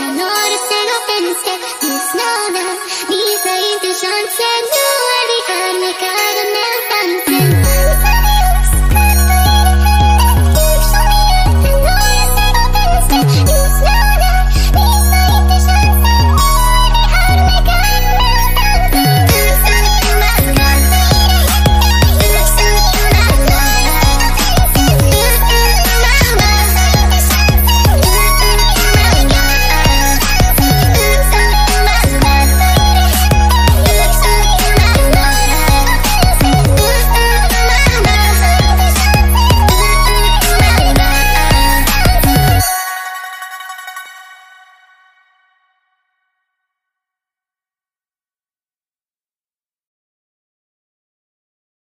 다 너를 셀럽 했는데 네 사랑 네 사인 그 전체 누워